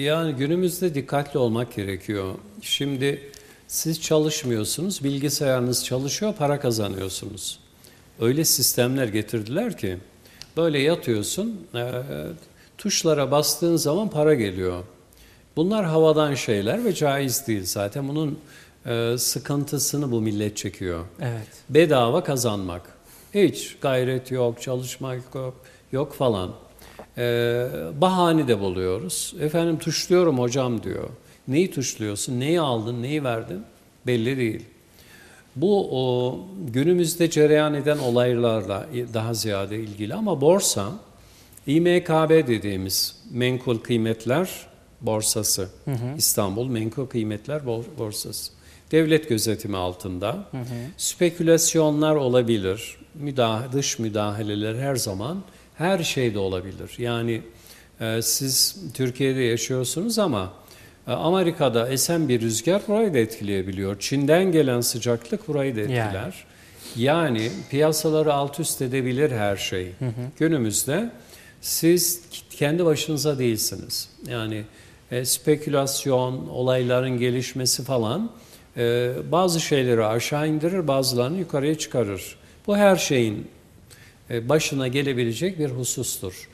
Yani günümüzde dikkatli olmak gerekiyor. Şimdi siz çalışmıyorsunuz, bilgisayarınız çalışıyor, para kazanıyorsunuz. Öyle sistemler getirdiler ki böyle yatıyorsun, e, tuşlara bastığın zaman para geliyor. Bunlar havadan şeyler ve caiz değil zaten. Bunun e, sıkıntısını bu millet çekiyor. Evet. Bedava kazanmak. Hiç gayret yok, çalışmak yok, yok falan. Ee, bahane de buluyoruz. Efendim tuşluyorum hocam diyor. Neyi tuşluyorsun, neyi aldın, neyi verdin belli değil. Bu o, günümüzde cereyan eden olaylarla daha ziyade ilgili ama borsa İMKB dediğimiz menkul kıymetler borsası. Hı hı. İstanbul Menkul Kıymetler Borsası. Devlet gözetimi altında. Hı hı. Spekülasyonlar olabilir. Müdah dış müdahaleler her zaman her şeyde olabilir. Yani e, siz Türkiye'de yaşıyorsunuz ama e, Amerika'da esen bir rüzgar burayı da etkileyebiliyor. Çin'den gelen sıcaklık burayı da etkiler. Yani, yani piyasaları alt üst edebilir her şey. Hı hı. Günümüzde siz kendi başınıza değilsiniz. Yani e, spekülasyon, olayların gelişmesi falan e, bazı şeyleri aşağı indirir, bazılarını yukarıya çıkarır. Bu her şeyin başına gelebilecek bir husustur.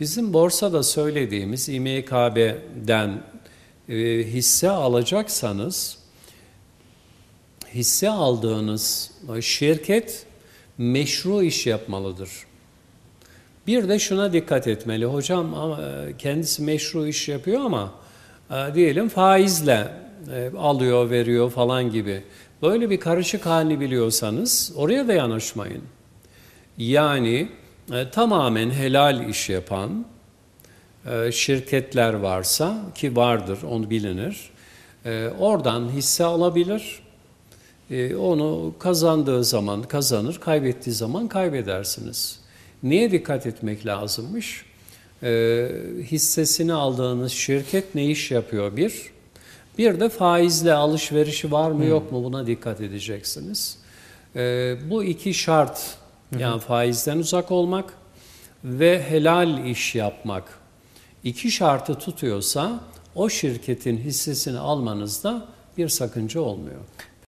Bizim borsada söylediğimiz İMKB'den e, hisse alacaksanız hisse aldığınız şirket meşru iş yapmalıdır. Bir de şuna dikkat etmeli. Hocam e, kendisi meşru iş yapıyor ama diyelim faizle alıyor, veriyor falan gibi. Böyle bir karışık halini biliyorsanız oraya da yanaşmayın. Yani e, tamamen helal iş yapan e, şirketler varsa ki vardır onu bilinir. E, oradan hisse alabilir. E, onu kazandığı zaman kazanır, kaybettiği zaman kaybedersiniz. Neye dikkat etmek lazımmış? E, hissesini aldığınız şirket ne iş yapıyor bir? Bir de faizle alışverişi var mı hmm. yok mu buna dikkat edeceksiniz. E, bu iki şart yani faizden uzak olmak ve helal iş yapmak. İki şartı tutuyorsa o şirketin hissesini almanızda bir sakınca olmuyor.